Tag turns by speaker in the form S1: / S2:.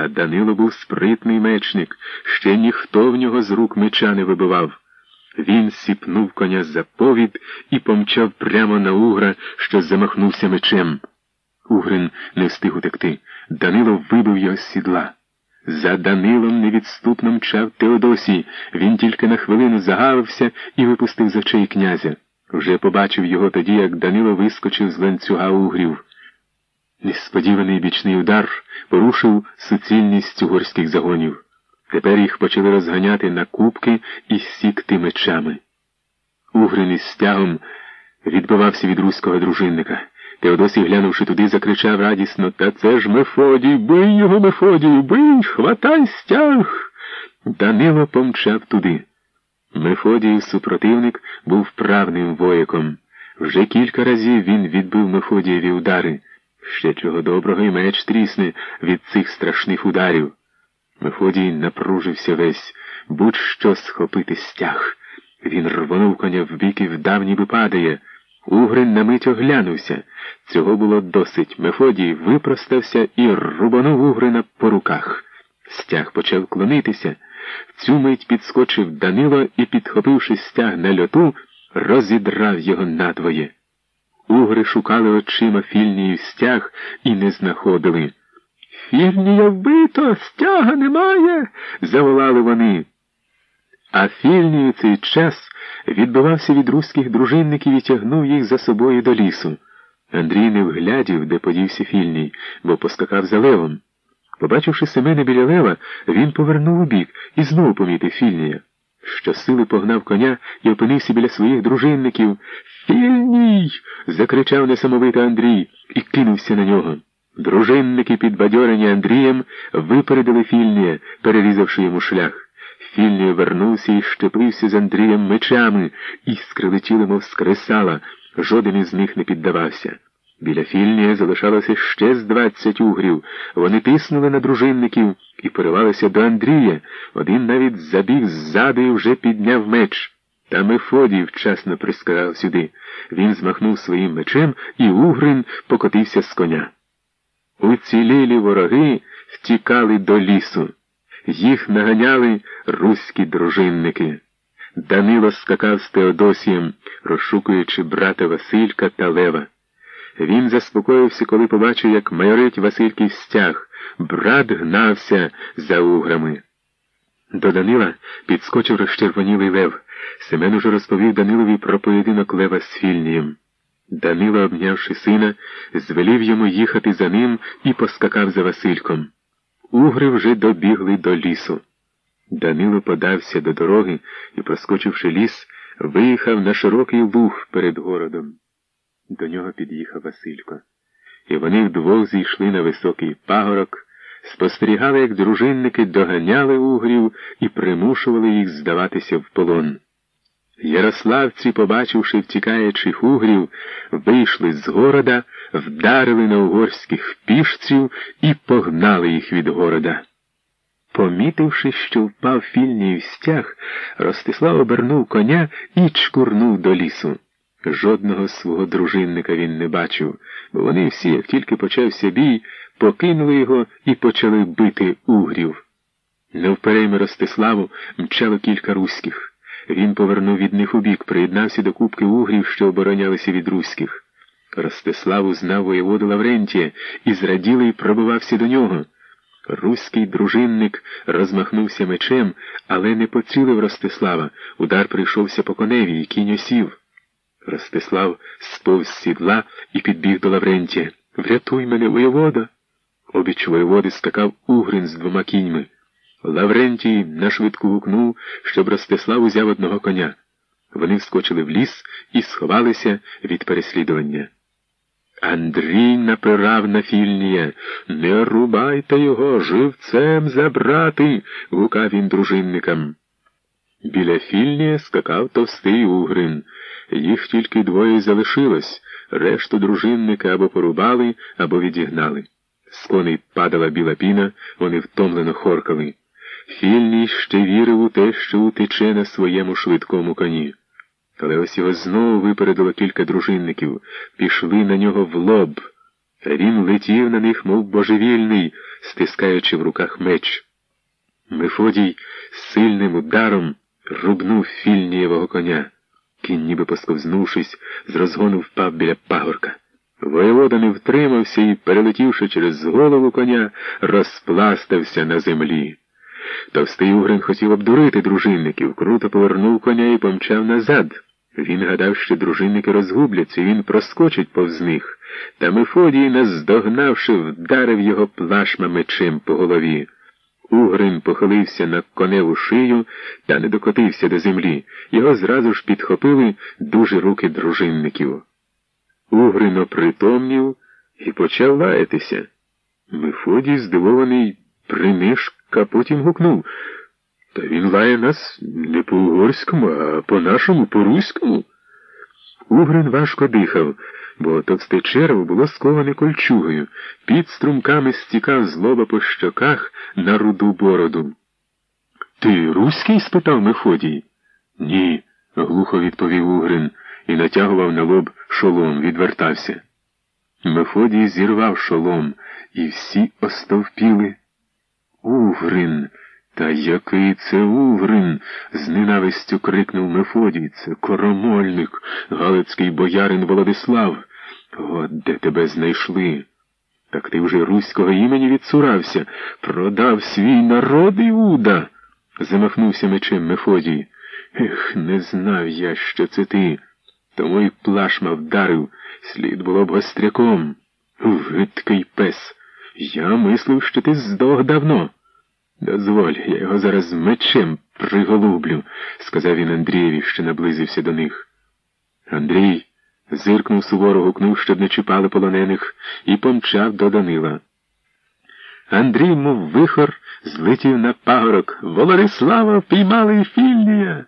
S1: А Данило був спритний мечник, ще ніхто в нього з рук меча не вибивав. Він сіпнув коня за повід і помчав прямо на угра, що замахнувся мечем. Угрин не встиг утекти. Данило вибив його з сідла. За Данилом невідступно мчав Теодосій. Він тільки на хвилину загавився і випустив з очей князя. Вже побачив його тоді, як Данило вискочив з ланцюга угрів. Несподіваний бічний удар порушив суцільність угорських загонів. Тепер їх почали розганяти на кубки і сікти мечами. Угрин із стягом відбивався від руського дружинника. Теодосій, глянувши туди, закричав радісно Та це ж Мефодій, бий його, Мефодію, бий, хватай стяг. Данило помчав туди. Мефодіїв супротивник був вправним вояком. Вже кілька разів він відбив Мефодієві удари. Ще чого доброго і меч трісне від цих страшних ударів. Мефодій напружився весь, будь-що схопити стяг. Він рвонув коня в бік і вдав, ніби падає. Угрин на мить оглянувся. Цього було досить. Мефодій випростався і рубанув Угрина по руках. Стяг почав клонитися. В цю мить підскочив Данило і, підхопивши стяг на льоту, розідрав його надвоє. Угри шукали очима фільнію стяг і не знаходили. Фільнія вбито, стяга немає, заволали вони. А фільнію цей час відбивався від руських дружинників і тягнув їх за собою до лісу. Андрій не вглядів, де подівся фільній, бо поскакав за левом. Побачивши Семена біля лева, він повернув у бік і знову помітив фільнія. Щосили погнав коня і опинився біля своїх дружинників. Фільній. закричав несамовито Андрій і кинувся на нього. Дружинники, підбадьорені Андрієм, випередили фільнія, перерізавши йому шлях. Фільній вернувся і щепився з Андрієм мечами, іскри летіли, мов скресала, жоден із них не піддавався. Біля фільнія залишалося ще з двадцять угрів. Вони тиснули на дружинників і поривалися до Андрія. Один навіть забіг ззаду і вже підняв меч. Та Мефодій вчасно прискарав сюди. Він змахнув своїм мечем, і Угрин покотився з коня. Уцілілі вороги втікали до лісу. Їх наганяли руські дружинники. Данило скакав з Теодосієм, розшукуючи брата Василька та Лева. Він заспокоївся, коли побачив, як майорить Васильків стяг. Брат гнався за уграми. До Данила підскочив розчервонілий Лев. Семен уже розповів Данилові про поєдинок Лева з Фільнієм. Данило, обнявши сина, звелів йому їхати за ним і поскакав за Васильком. Угри вже добігли до лісу. Данило подався до дороги і, проскочивши ліс, виїхав на широкий луг перед городом. До нього під'їхав Василько. І вони вдвох зійшли на високий пагорок, спостерігали, як дружинники доганяли угрів і примушували їх здаватися в полон. Ярославці, побачивши втікаючих угрів, вийшли з города, вдарили на угорських пішців і погнали їх від города. Помітивши, що впав фільній стяг, Ростислав обернув коня і чкурнув до лісу. Жодного свого дружинника він не бачив, бо вони всі, як тільки почався бій, покинули його і почали бити угрів. Навперейми Ростиславу мчало кілька руських. Він повернув від них у бік, приєднався до кубки угрів, що оборонялися від руських. Ростислав узнав воєводу Лаврентія і зраділий пробивався до нього. Руський дружинник розмахнувся мечем, але не поцілив Ростислава. Удар прийшовся по коневі, і кінь осів. Ростислав сповз сідла і підбіг до Лаврентія. Врятуй мене, воєвода. Обіч воєводи скакав Угрин з двома кіньми. Лаврентій нашвидку гукнув, щоб Ростислав узяв одного коня. Вони вскочили в ліс і сховалися від переслідування. Андрій напирав на фільнія. Не рубайте його, живцем забрати, гукав він дружинникам. Біля фільнія скакав товстий Угрин. Їх тільки двоє залишилось, решту дружинника або порубали, або відігнали. З коней падала біла піна, вони втомлено хоркали. Фільній ще вірив у те, що утече на своєму швидкому коні. Але ось його знову випередило кілька дружинників, пішли на нього в лоб. Він летів на них, мов божевільний, стискаючи в руках меч. Мефодій сильним ударом рубнув фільнієвого коня. Кінь, ніби посковзнувшись, з розгону впав біля пагорка. Воєвода не втримався і, перелетівши через голову коня, розпластався на землі. Товстий Угрин хотів обдурити дружинників, круто повернув коня і помчав назад. Він гадав, що дружинники розгубляться, і він проскочить повз них. Та Мефодій, наздогнавши, вдарив його плашма мечем по голові. Угрин похилився на коневу шию та не докотився до землі. Його зразу ж підхопили дуже руки дружинників. Угрин опритомнів і почав лаятися. Мефодій, здивований, принишк, а потім гукнув. Та він лає нас не по-угорському, а по-нашому, по-руському. Угрин важко дихав, бо товсте черво було сковане кольчугою, під струмками стікав злоба по щоках на руду бороду. Ти руський? спитав Мефодій. Ні, глухо відповів Угрин і натягував на лоб шолом, відвертався. Мефодій зірвав шолом, і всі остовпіли. Угрин. Та який це Угрин? з ненавистю крикнув Мефодій. Це коромольник, галицький боярин Володислав. От де тебе знайшли. Так ти вже руського імені відсурався, продав свій народ Іуда. замахнувся мечем Мефодій. Ех, не знав я, що це ти. Тому й плашма вдарив, слід було б гостряком. Гидкий пес. Я мислив, що ти здох давно. Дозволь, я його зараз мечем приголублю, сказав він Андрієві, що наблизився до них. Андрій зиркнув суворо, гукнув, щоб не чіпали полонених, і помчав до Данила. Андрій, мов вихор, злетів на пагорок. Волорислава впіймали Фільнія.